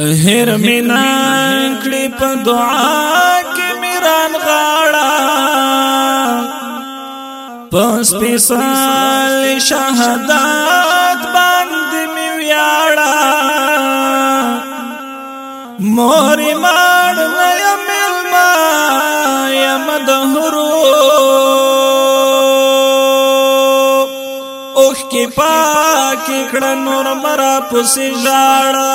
هر مینا کړي په دعا کې میران غاړه پس پیسال شهادت باندې می ویاړه مور ماړ مې ملما یم دهر اوخ کې پاک کړه نور مرا پسې ژاړه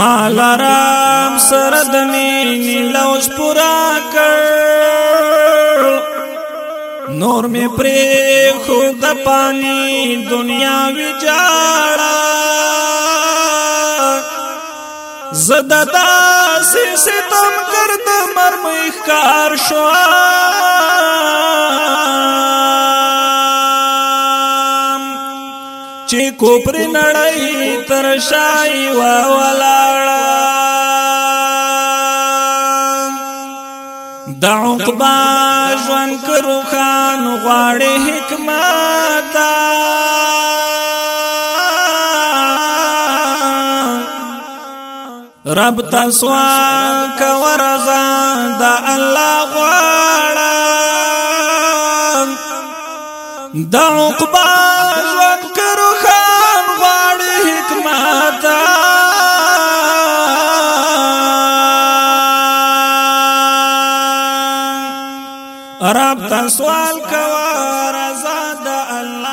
مالارام سره د مینې لوس پورا کړ نور مې پرې خود پانی دنیا ویچاړه زدا داسې ستم کرد مرمې ښکار شو چې کوپر نړۍ تر شای وا ولاړه د عقبا ژوند کرو خان غواړي حکمت رب تاسو کا ورغا د الله غواړه د عقبا ژوند رب تسوال كوار زاد الله